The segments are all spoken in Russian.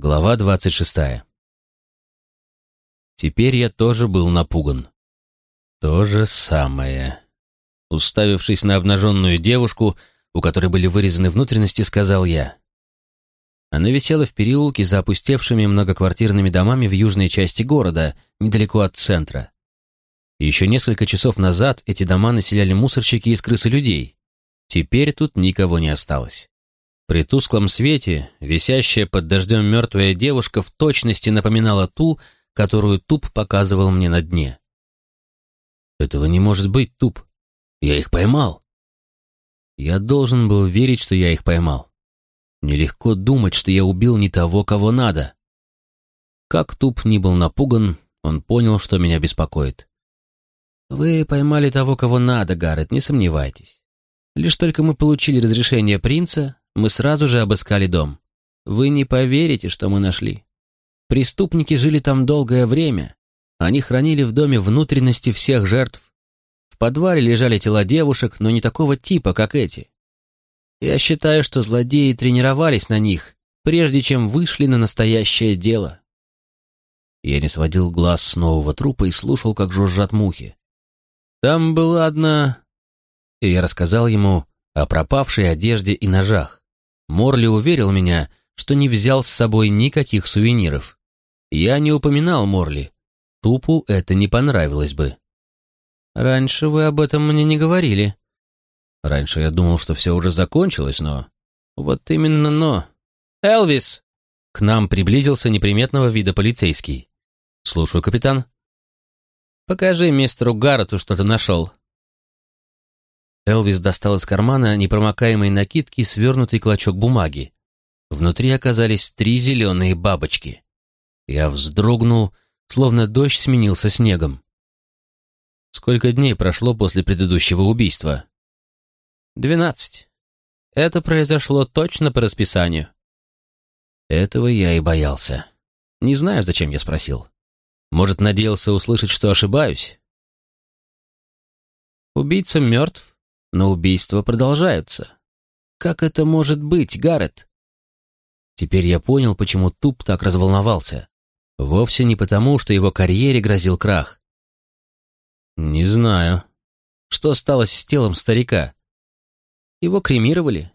Глава двадцать шестая. Теперь я тоже был напуган. То же самое. Уставившись на обнаженную девушку, у которой были вырезаны внутренности, сказал я. Она висела в переулке за опустевшими многоквартирными домами в южной части города, недалеко от центра. Еще несколько часов назад эти дома населяли мусорщики из крысы людей. Теперь тут никого не осталось. При тусклом свете висящая под дождем мертвая девушка в точности напоминала ту, которую Туп показывал мне на дне. Этого не может быть, Туп. Я их поймал. Я должен был верить, что я их поймал. Нелегко думать, что я убил не того, кого надо. Как Туп не был напуган, он понял, что меня беспокоит. «Вы поймали того, кого надо, Гаррет, не сомневайтесь. Лишь только мы получили разрешение принца, мы сразу же обыскали дом. Вы не поверите, что мы нашли. Преступники жили там долгое время. Они хранили в доме внутренности всех жертв. В подвале лежали тела девушек, но не такого типа, как эти. Я считаю, что злодеи тренировались на них, прежде чем вышли на настоящее дело. Я не сводил глаз с нового трупа и слушал, как жужжат мухи. Там была одна... И я рассказал ему о пропавшей одежде и ножах. Морли уверил меня, что не взял с собой никаких сувениров. Я не упоминал Морли. Тупу это не понравилось бы. «Раньше вы об этом мне не говорили». Раньше я думал, что все уже закончилось, но... Вот именно но. «Элвис!» К нам приблизился неприметного вида полицейский. «Слушаю, капитан». «Покажи мистеру Гаррету, что ты нашел», Элвис достал из кармана непромокаемой накидки свернутый клочок бумаги. Внутри оказались три зеленые бабочки. Я вздрогнул, словно дождь сменился снегом. Сколько дней прошло после предыдущего убийства? Двенадцать. Это произошло точно по расписанию. Этого я и боялся. Не знаю, зачем я спросил. Может, надеялся услышать, что ошибаюсь? Убийца мертв, но убийства продолжаются. Как это может быть, Гаррет? Теперь я понял, почему Туп так разволновался. Вовсе не потому, что его карьере грозил крах. Не знаю. Что стало с телом старика? Его кремировали.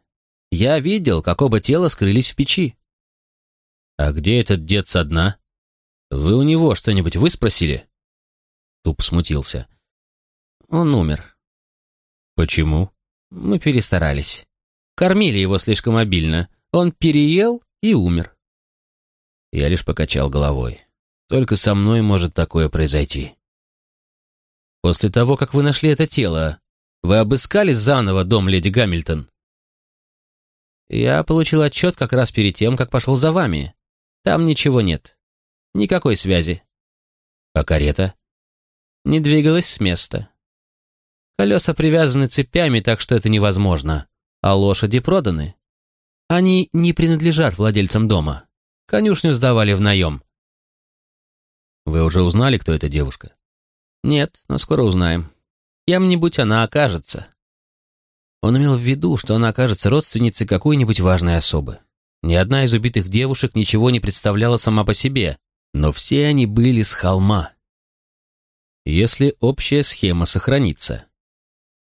Я видел, как оба тела скрылись в печи. А где этот дед со дна? Вы у него что-нибудь выспросили? Туп смутился. Он умер. Почему? Мы перестарались. Кормили его слишком обильно. Он переел и умер. Я лишь покачал головой. Только со мной может такое произойти. После того, как вы нашли это тело, вы обыскали заново дом леди Гамильтон? Я получил отчет как раз перед тем, как пошел за вами. Там ничего нет. Никакой связи. А карета? Не двигалась с места. Колеса привязаны цепями, так что это невозможно. А лошади проданы. Они не принадлежат владельцам дома. Конюшню сдавали в наем. Вы уже узнали, кто эта девушка? Нет, но скоро узнаем. Кем-нибудь она окажется. Он имел в виду, что она окажется родственницей какой-нибудь важной особы. Ни одна из убитых девушек ничего не представляла сама по себе, но все они были с холма. Если общая схема сохранится.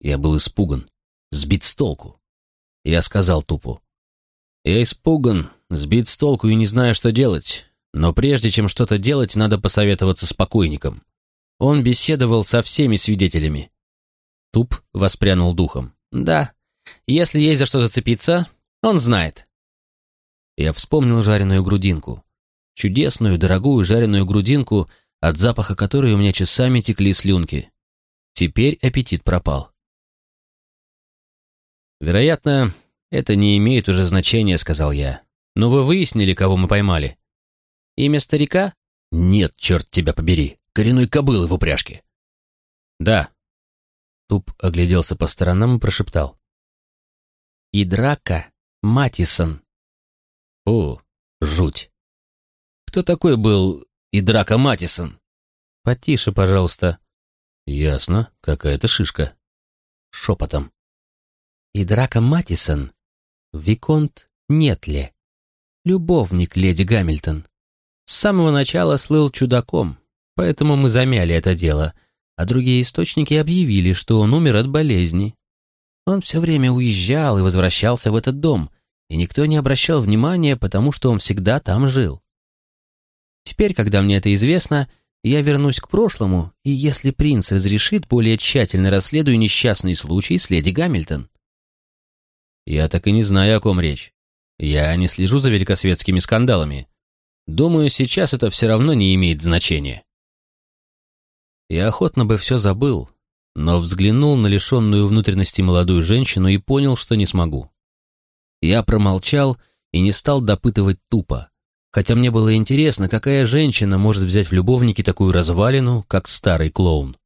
Я был испуган, сбит с толку. Я сказал тупо. «Я испуган, сбит с толку и не знаю, что делать. Но прежде чем что-то делать, надо посоветоваться с покойником». Он беседовал со всеми свидетелями. Туп воспрянул духом. «Да, если есть за что зацепиться, он знает». Я вспомнил жареную грудинку. Чудесную, дорогую жареную грудинку, от запаха которой у меня часами текли слюнки. Теперь аппетит пропал. «Вероятно, это не имеет уже значения», — сказал я. «Но вы выяснили, кого мы поймали?» «Имя старика?» «Нет, черт тебя побери, коренной кобылы в упряжке». «Да». Туп огляделся по сторонам и прошептал. «И драка Матисон». «О, жуть. Кто такой был Идрака Матисон?» «Потише, пожалуйста». «Ясно, какая-то шишка». Шепотом и Драка Матисон, Виконт Нетле, любовник леди Гамильтон. С самого начала слыл чудаком, поэтому мы замяли это дело, а другие источники объявили, что он умер от болезни. Он все время уезжал и возвращался в этот дом, и никто не обращал внимания, потому что он всегда там жил. Теперь, когда мне это известно, я вернусь к прошлому, и если принц разрешит, более тщательно расследую несчастный случай с леди Гамильтон. Я так и не знаю, о ком речь. Я не слежу за великосветскими скандалами. Думаю, сейчас это все равно не имеет значения. Я охотно бы все забыл, но взглянул на лишенную внутренности молодую женщину и понял, что не смогу. Я промолчал и не стал допытывать тупо, хотя мне было интересно, какая женщина может взять в любовники такую развалину, как старый клоун.